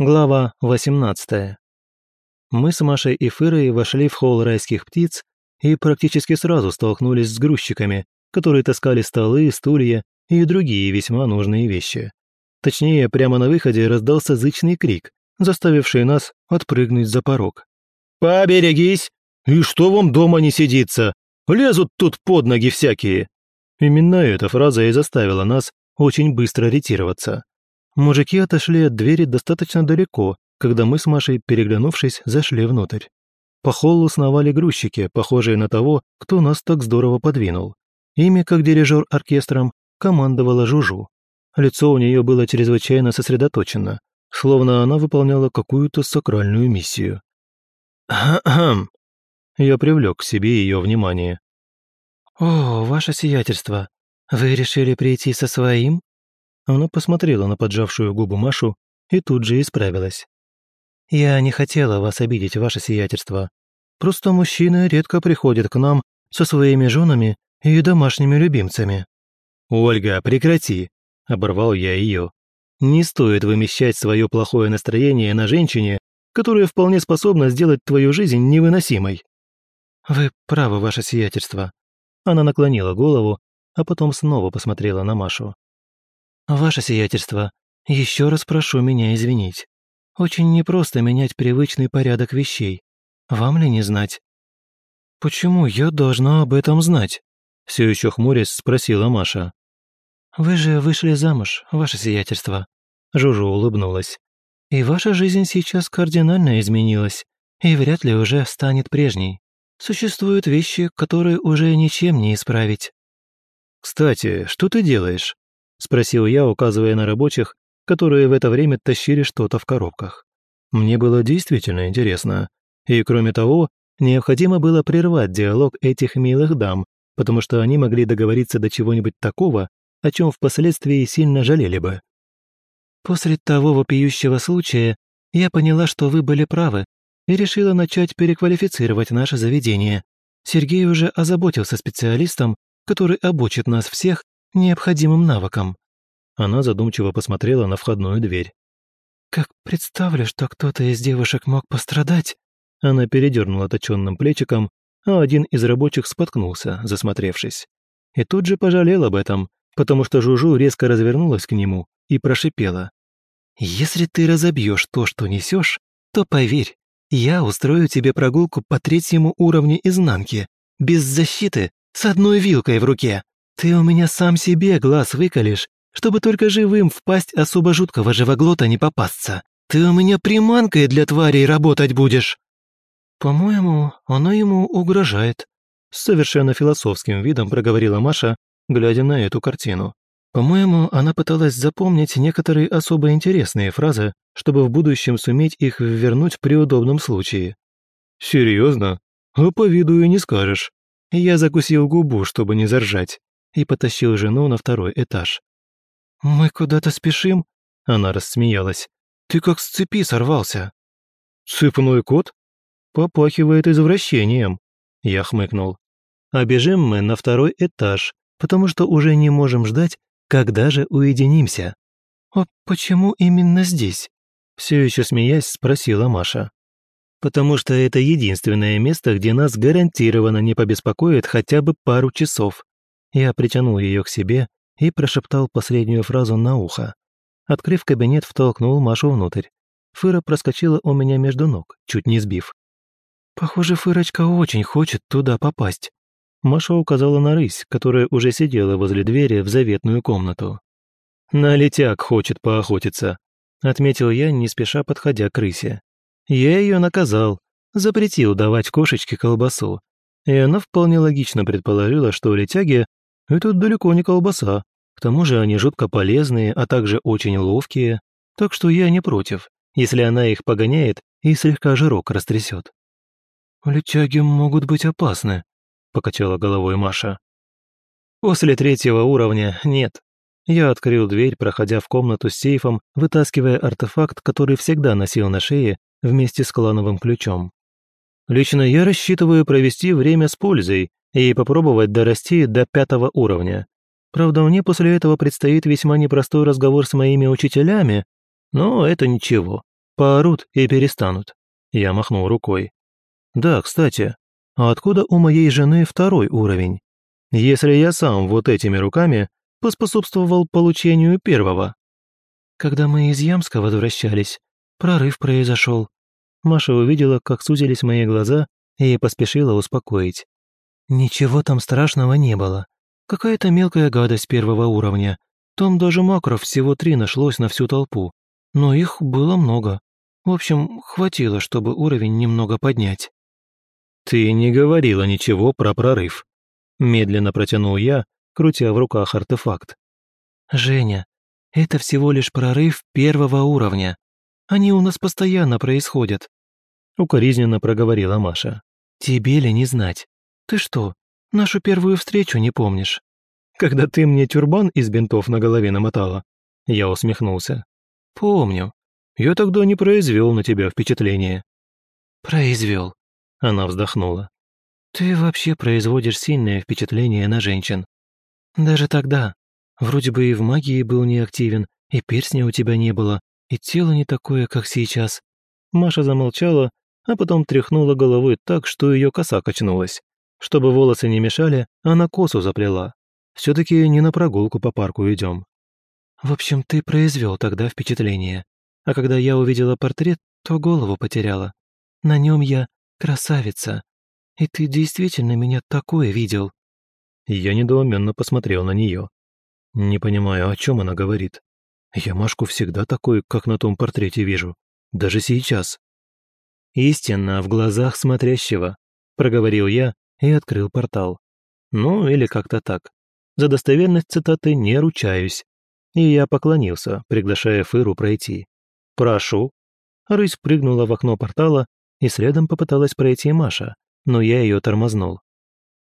Глава 18. Мы с Машей и Фырой вошли в холл райских птиц и практически сразу столкнулись с грузчиками, которые таскали столы, стулья и другие весьма нужные вещи. Точнее, прямо на выходе раздался зычный крик, заставивший нас отпрыгнуть за порог. «Поберегись! И что вам дома не сидится? Лезут тут под ноги всякие!» Именно эта фраза и заставила нас очень быстро ретироваться. Мужики отошли от двери достаточно далеко, когда мы с Машей, переглянувшись, зашли внутрь. По холлу сновали грузчики, похожие на того, кто нас так здорово подвинул. Ими, как дирижер оркестром, командовала Жужу. Лицо у нее было чрезвычайно сосредоточено, словно она выполняла какую-то сакральную миссию. «Ахм!» Я привлек к себе ее внимание. «О, ваше сиятельство, вы решили прийти со своим?» Она посмотрела на поджавшую губу Машу и тут же исправилась. «Я не хотела вас обидеть, ваше сиятельство. Просто мужчины редко приходят к нам со своими женами и домашними любимцами». «Ольга, прекрати!» – оборвал я ее. «Не стоит вымещать свое плохое настроение на женщине, которая вполне способна сделать твою жизнь невыносимой». «Вы правы, ваше сиятельство». Она наклонила голову, а потом снова посмотрела на Машу. «Ваше сиятельство, еще раз прошу меня извинить. Очень непросто менять привычный порядок вещей. Вам ли не знать?» «Почему я должна об этом знать?» Все еще хмурясь спросила Маша. «Вы же вышли замуж, ваше сиятельство». Жужу улыбнулась. «И ваша жизнь сейчас кардинально изменилась, и вряд ли уже станет прежней. Существуют вещи, которые уже ничем не исправить». «Кстати, что ты делаешь?» – спросил я, указывая на рабочих, которые в это время тащили что-то в коробках. Мне было действительно интересно. И кроме того, необходимо было прервать диалог этих милых дам, потому что они могли договориться до чего-нибудь такого, о чем впоследствии сильно жалели бы. «После того вопиющего случая я поняла, что вы были правы, и решила начать переквалифицировать наше заведение. Сергей уже озаботился специалистом, который обучит нас всех необходимым навыкам». Она задумчиво посмотрела на входную дверь. «Как представлю, что кто-то из девушек мог пострадать...» Она передернула точенным плечиком, а один из рабочих споткнулся, засмотревшись. И тут же пожалел об этом, потому что Жужу резко развернулась к нему и прошипела. «Если ты разобьешь то, что несешь, то поверь, я устрою тебе прогулку по третьему уровню изнанки, без защиты, с одной вилкой в руке». Ты у меня сам себе глаз выколешь, чтобы только живым в пасть особо жуткого живоглота не попасться. Ты у меня приманкой для тварей работать будешь». «По-моему, оно ему угрожает», — совершенно философским видом проговорила Маша, глядя на эту картину. По-моему, она пыталась запомнить некоторые особо интересные фразы, чтобы в будущем суметь их вернуть при удобном случае. «Серьезно? А по виду и не скажешь». Я закусил губу, чтобы не заржать и потащил жену на второй этаж. «Мы куда-то спешим?» Она рассмеялась. «Ты как с цепи сорвался». «Цепной кот?» «Попахивает извращением», я хмыкнул. «А бежим мы на второй этаж, потому что уже не можем ждать, когда же уединимся». «А почему именно здесь?» Все еще смеясь, спросила Маша. «Потому что это единственное место, где нас гарантированно не побеспокоит хотя бы пару часов. Я притянул ее к себе и прошептал последнюю фразу на ухо. Открыв кабинет, втолкнул Машу внутрь. Фыра проскочила у меня между ног, чуть не сбив. «Похоже, Фырочка очень хочет туда попасть». Маша указала на рысь, которая уже сидела возле двери в заветную комнату. «На летяк хочет поохотиться», — отметил я, не спеша подходя к рысе. «Я ее наказал, запретил давать кошечке колбасу, и она вполне логично предположила, что летяги это далеко не колбаса. К тому же они жутко полезные, а также очень ловкие. Так что я не против, если она их погоняет и слегка жирок растрясет. «Летяги могут быть опасны», — покачала головой Маша. «После третьего уровня нет». Я открыл дверь, проходя в комнату с сейфом, вытаскивая артефакт, который всегда носил на шее вместе с клановым ключом. Лично я рассчитываю провести время с пользой и попробовать дорасти до пятого уровня. Правда, мне после этого предстоит весьма непростой разговор с моими учителями, но это ничего. Поорут и перестанут. Я махнул рукой. Да, кстати, а откуда у моей жены второй уровень? Если я сам вот этими руками поспособствовал получению первого. Когда мы из Ямска возвращались, прорыв произошел. Маша увидела, как сузились мои глаза, и поспешила успокоить. Ничего там страшного не было. Какая-то мелкая гадость первого уровня. Там даже макров всего три нашлось на всю толпу. Но их было много. В общем, хватило, чтобы уровень немного поднять. «Ты не говорила ничего про прорыв», – медленно протянул я, крутя в руках артефакт. «Женя, это всего лишь прорыв первого уровня. Они у нас постоянно происходят», – укоризненно проговорила Маша. «Тебе ли не знать? Ты что, нашу первую встречу не помнишь? Когда ты мне тюрбан из бинтов на голове намотала?» Я усмехнулся. «Помню. Я тогда не произвел на тебя впечатление». «Произвел», — она вздохнула. «Ты вообще производишь сильное впечатление на женщин. Даже тогда. Вроде бы и в магии был неактивен, и перстня у тебя не было, и тело не такое, как сейчас». Маша замолчала, а потом тряхнула головой так, что ее коса качнулась. Чтобы волосы не мешали, она косу заплела. все таки не на прогулку по парку идем. В общем, ты произвел тогда впечатление. А когда я увидела портрет, то голову потеряла. На нем я красавица. И ты действительно меня такое видел?» Я недоуменно посмотрел на нее. Не понимаю, о чем она говорит. Я Машку всегда такой, как на том портрете вижу. Даже сейчас. «Истинно в глазах смотрящего», — проговорил я и открыл портал. Ну, или как-то так. За достоверность цитаты не ручаюсь. И я поклонился, приглашая Фыру пройти. «Прошу». Рысь прыгнула в окно портала, и следом попыталась пройти Маша, но я ее тормознул.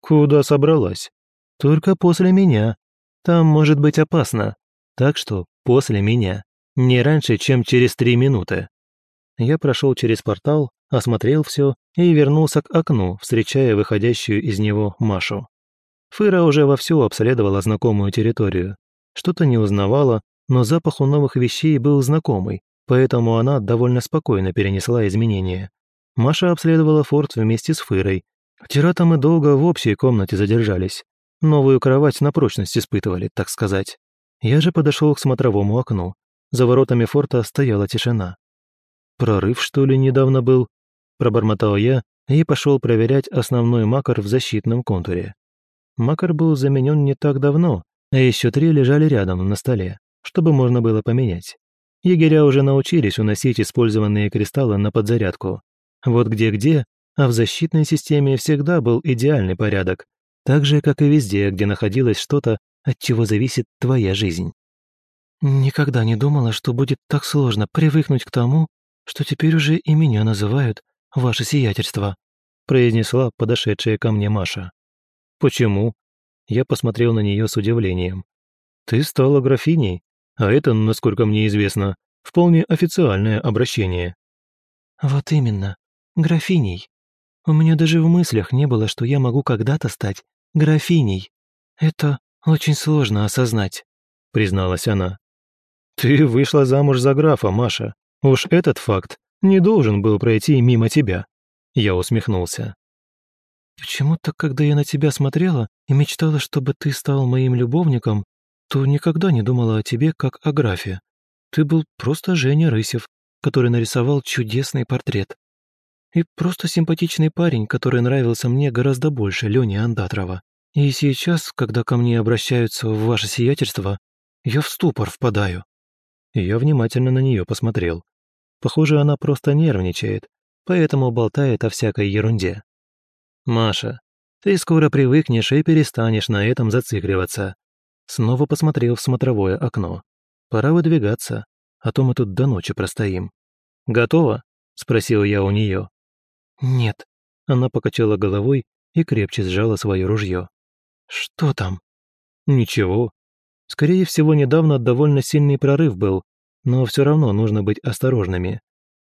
«Куда собралась?» «Только после меня. Там может быть опасно. Так что после меня. Не раньше, чем через три минуты». Я прошел через портал, осмотрел все и вернулся к окну, встречая выходящую из него Машу. Фыра уже вовсю обследовала знакомую территорию. Что-то не узнавала, но запах у новых вещей был знакомый, поэтому она довольно спокойно перенесла изменения. Маша обследовала форт вместе с Фырой. Вчера там и долго в общей комнате задержались. Новую кровать на прочность испытывали, так сказать. Я же подошел к смотровому окну. За воротами форта стояла тишина. «Прорыв, что ли, недавно был?» Пробормотал я и пошел проверять основной макар в защитном контуре. Макар был заменен не так давно, а еще три лежали рядом на столе, чтобы можно было поменять. Егеря уже научились уносить использованные кристаллы на подзарядку. Вот где-где, а в защитной системе всегда был идеальный порядок, так же, как и везде, где находилось что-то, от чего зависит твоя жизнь. Никогда не думала, что будет так сложно привыкнуть к тому, что теперь уже и меня называют «Ваше сиятельство», произнесла подошедшая ко мне Маша. «Почему?» Я посмотрел на нее с удивлением. «Ты стала графиней, а это, насколько мне известно, вполне официальное обращение». «Вот именно, графиней. У меня даже в мыслях не было, что я могу когда-то стать графиней. Это очень сложно осознать», — призналась она. «Ты вышла замуж за графа, Маша. Уж этот факт не должен был пройти мимо тебя». Я усмехнулся. «Почему-то, когда я на тебя смотрела и мечтала, чтобы ты стал моим любовником, то никогда не думала о тебе как о графе. Ты был просто Женя Рысев, который нарисовал чудесный портрет. И просто симпатичный парень, который нравился мне гораздо больше Лёни Андатрова. И сейчас, когда ко мне обращаются в ваше сиятельство, я в ступор впадаю». Я внимательно на нее посмотрел. Похоже, она просто нервничает, поэтому болтает о всякой ерунде. «Маша, ты скоро привыкнешь и перестанешь на этом зацикливаться. Снова посмотрел в смотровое окно. Пора выдвигаться, а то мы тут до ночи простоим. «Готово?» – спросил я у нее. «Нет». Она покачала головой и крепче сжала свое ружье. «Что там?» «Ничего. Скорее всего, недавно довольно сильный прорыв был, но все равно нужно быть осторожными.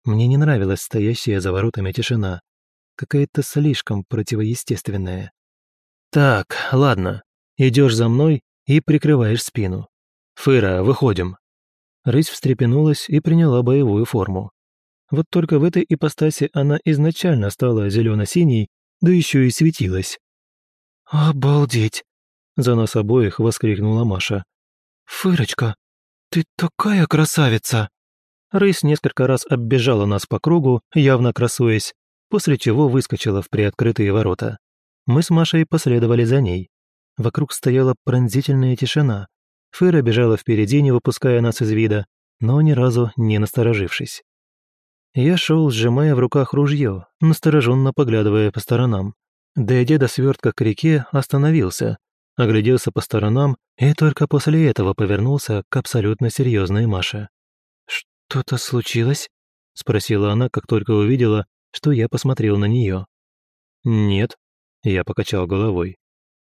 Мне не нравилась стоящая за воротами тишина. Какая-то слишком противоестественная. «Так, ладно. Идешь за мной и прикрываешь спину. Фыра, выходим». Рысь встрепенулась и приняла боевую форму. Вот только в этой ипостаси она изначально стала зелено-синей, да еще и светилась. «Обалдеть!» – за нас обоих воскликнула Маша. «Фырочка, ты такая красавица!» Рысь несколько раз оббежала нас по кругу, явно красуясь, после чего выскочила в приоткрытые ворота. Мы с Машей последовали за ней. Вокруг стояла пронзительная тишина. Фыра бежала впереди, не выпуская нас из вида, но ни разу не насторожившись. Я шел, сжимая в руках ружье, настороженно поглядывая по сторонам. Дойдя до свертка к реке, остановился, огляделся по сторонам и только после этого повернулся к абсолютно серьезной Маше. «Что-то случилось?» – спросила она, как только увидела, что я посмотрел на нее. «Нет», – я покачал головой.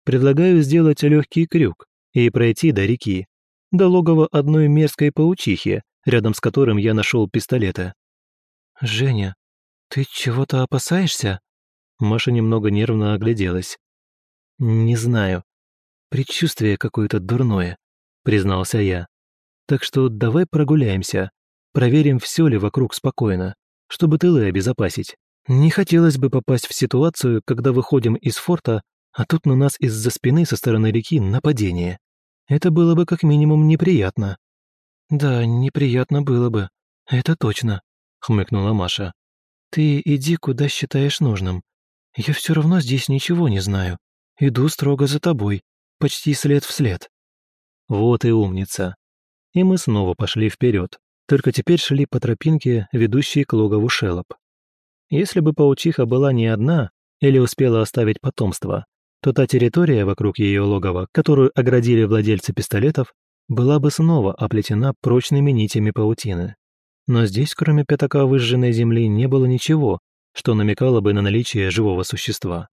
«Предлагаю сделать легкий крюк и пройти до реки, до логова одной мерзкой паучихи, рядом с которым я нашел пистолеты. «Женя, ты чего-то опасаешься?» Маша немного нервно огляделась. «Не знаю. Предчувствие какое-то дурное», — признался я. «Так что давай прогуляемся. Проверим, все ли вокруг спокойно, чтобы тылы обезопасить. Не хотелось бы попасть в ситуацию, когда выходим из форта, а тут на нас из-за спины со стороны реки нападение. Это было бы как минимум неприятно». «Да, неприятно было бы. Это точно», хмыкнула Маша. «Ты иди, куда считаешь нужным. Я все равно здесь ничего не знаю. Иду строго за тобой, почти след в след». Вот и умница. И мы снова пошли вперед, только теперь шли по тропинке, ведущей к логову Шелоп. Если бы паучиха была не одна или успела оставить потомство, то та территория вокруг ее логова, которую оградили владельцы пистолетов, была бы снова оплетена прочными нитями паутины. Но здесь, кроме пятака выжженной земли, не было ничего, что намекало бы на наличие живого существа.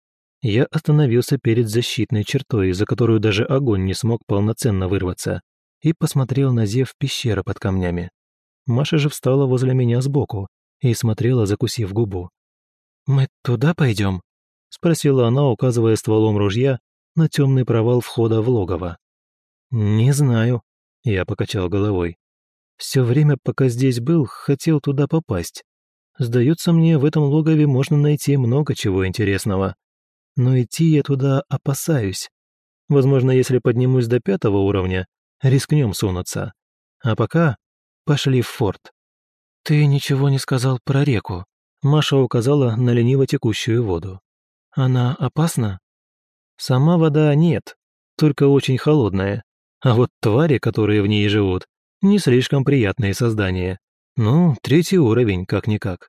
Я остановился перед защитной чертой, за которую даже огонь не смог полноценно вырваться, и посмотрел на зев пещеры под камнями. Маша же встала возле меня сбоку и смотрела, закусив губу. «Мы туда пойдем?» — спросила она, указывая стволом ружья на темный провал входа в логово. «Не знаю», — я покачал головой. Все время, пока здесь был, хотел туда попасть. Сдается мне, в этом логове можно найти много чего интересного. Но идти я туда опасаюсь. Возможно, если поднимусь до пятого уровня, рискнем сунуться. А пока пошли в форт. «Ты ничего не сказал про реку», — Маша указала на лениво текущую воду. «Она опасна?» «Сама вода нет, только очень холодная. А вот твари, которые в ней живут, не слишком приятные создания. Ну, третий уровень, как-никак.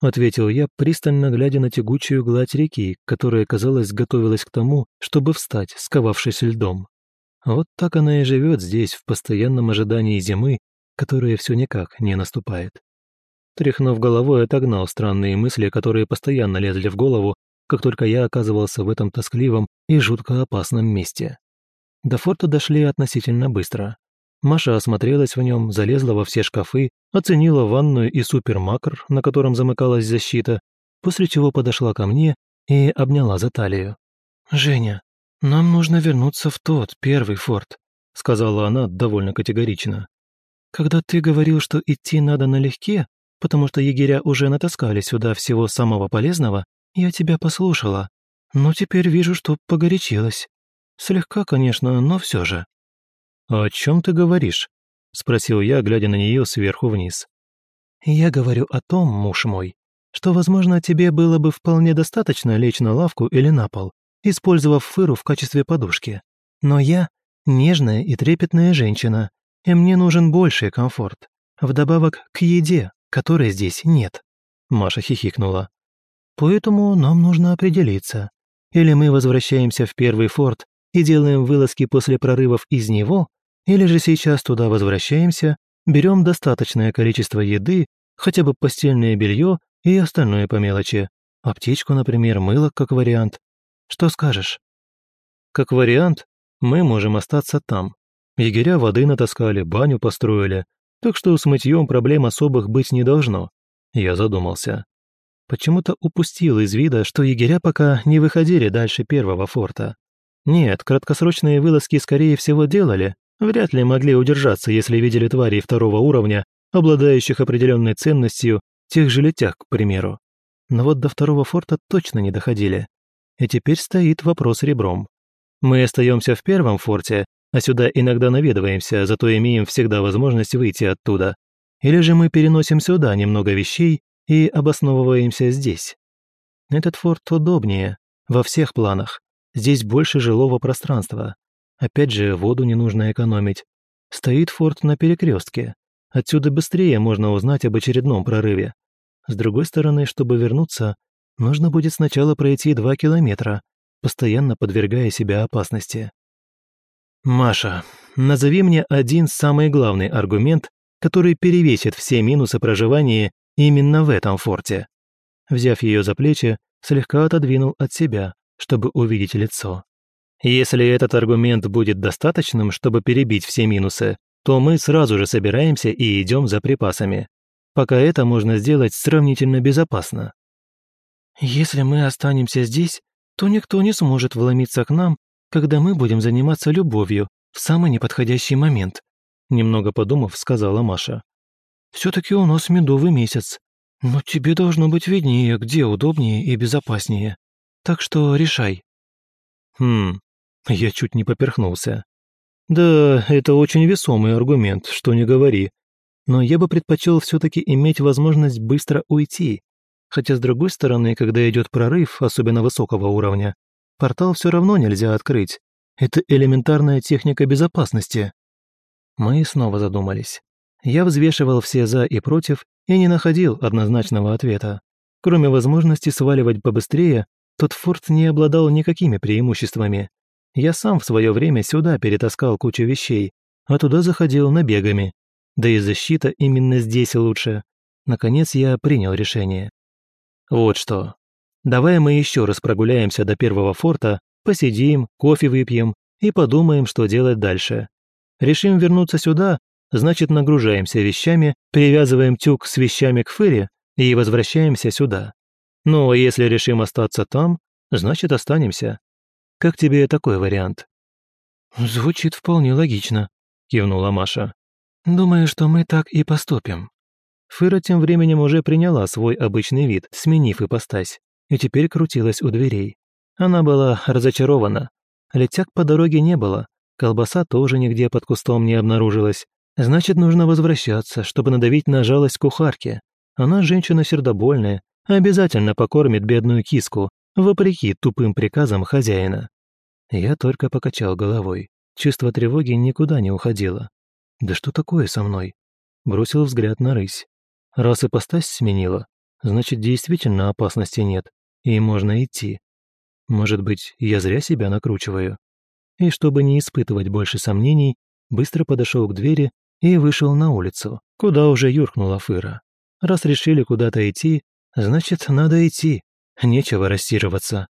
Ответил я, пристально глядя на тягучую гладь реки, которая, казалось, готовилась к тому, чтобы встать, сковавшись льдом. Вот так она и живет здесь, в постоянном ожидании зимы, которая все никак не наступает. Тряхнув головой, отогнал странные мысли, которые постоянно лезли в голову, как только я оказывался в этом тоскливом и жутко опасном месте. До форта дошли относительно быстро. Маша осмотрелась в нем, залезла во все шкафы, оценила ванную и супермакр, на котором замыкалась защита, после чего подошла ко мне и обняла за талию. «Женя, нам нужно вернуться в тот, первый форт», сказала она довольно категорично. «Когда ты говорил, что идти надо налегке, потому что егеря уже натаскали сюда всего самого полезного, я тебя послушала. Но теперь вижу, что погорячилась. Слегка, конечно, но все же». «О чем ты говоришь?» – спросил я, глядя на нее сверху вниз. «Я говорю о том, муж мой, что, возможно, тебе было бы вполне достаточно лечь на лавку или на пол, использовав фыру в качестве подушки. Но я – нежная и трепетная женщина, и мне нужен больший комфорт, вдобавок к еде, которой здесь нет». Маша хихикнула. «Поэтому нам нужно определиться. Или мы возвращаемся в первый форт и делаем вылазки после прорывов из него, или же сейчас туда возвращаемся, берем достаточное количество еды, хотя бы постельное белье и остальное по мелочи. Аптечку, например, мыло как вариант. Что скажешь? Как вариант, мы можем остаться там. Егеря воды натаскали, баню построили, так что с мытьем проблем особых быть не должно. Я задумался. Почему-то упустил из вида, что егеря пока не выходили дальше первого форта. Нет, краткосрочные вылазки скорее всего делали, вряд ли могли удержаться, если видели тварей второго уровня, обладающих определенной ценностью тех же летях, к примеру. Но вот до второго форта точно не доходили. И теперь стоит вопрос ребром. Мы остаемся в первом форте, а сюда иногда наведываемся, зато имеем всегда возможность выйти оттуда. Или же мы переносим сюда немного вещей и обосновываемся здесь. Этот форт удобнее, во всех планах. Здесь больше жилого пространства. Опять же, воду не нужно экономить. Стоит форт на перекрестке. Отсюда быстрее можно узнать об очередном прорыве. С другой стороны, чтобы вернуться, нужно будет сначала пройти два километра, постоянно подвергая себя опасности. «Маша, назови мне один самый главный аргумент, который перевесит все минусы проживания именно в этом форте». Взяв ее за плечи, слегка отодвинул от себя, чтобы увидеть лицо. Если этот аргумент будет достаточным, чтобы перебить все минусы, то мы сразу же собираемся и идем за припасами. Пока это можно сделать сравнительно безопасно. Если мы останемся здесь, то никто не сможет вломиться к нам, когда мы будем заниматься любовью в самый неподходящий момент», немного подумав, сказала Маша. «Все-таки у нас медовый месяц, но тебе должно быть виднее, где удобнее и безопаснее. Так что решай». «Хм, я чуть не поперхнулся. Да, это очень весомый аргумент, что не говори. Но я бы предпочел все-таки иметь возможность быстро уйти, Хотя, с другой стороны, когда идет прорыв, особенно высокого уровня, портал все равно нельзя открыть. Это элементарная техника безопасности. Мы снова задумались. Я взвешивал все «за» и «против» и не находил однозначного ответа. Кроме возможности сваливать побыстрее, тот форт не обладал никакими преимуществами. Я сам в свое время сюда перетаскал кучу вещей, а туда заходил набегами. Да и защита именно здесь лучше. Наконец я принял решение. Вот что. Давай мы еще раз прогуляемся до первого форта, посидим, кофе выпьем и подумаем, что делать дальше. Решим вернуться сюда, значит нагружаемся вещами, привязываем тюк с вещами к фыре и возвращаемся сюда. Ну, а если решим остаться там, значит останемся. Как тебе такой вариант? Звучит вполне логично, кивнула Маша. Думаю, что мы так и поступим. Фыра тем временем уже приняла свой обычный вид, сменив ипостась, и теперь крутилась у дверей. Она была разочарована. Летяг по дороге не было, колбаса тоже нигде под кустом не обнаружилась. Значит, нужно возвращаться, чтобы надавить на жалость кухарки. Она женщина сердобольная, обязательно покормит бедную киску, вопреки тупым приказам хозяина. Я только покачал головой. Чувство тревоги никуда не уходило. Да что такое со мной? Бросил взгляд на рысь. Раз ипостась сменила, значит, действительно опасности нет, и можно идти. Может быть, я зря себя накручиваю. И чтобы не испытывать больше сомнений, быстро подошел к двери и вышел на улицу, куда уже юркнула Фыра. Раз решили куда-то идти, значит, надо идти, нечего рассиживаться.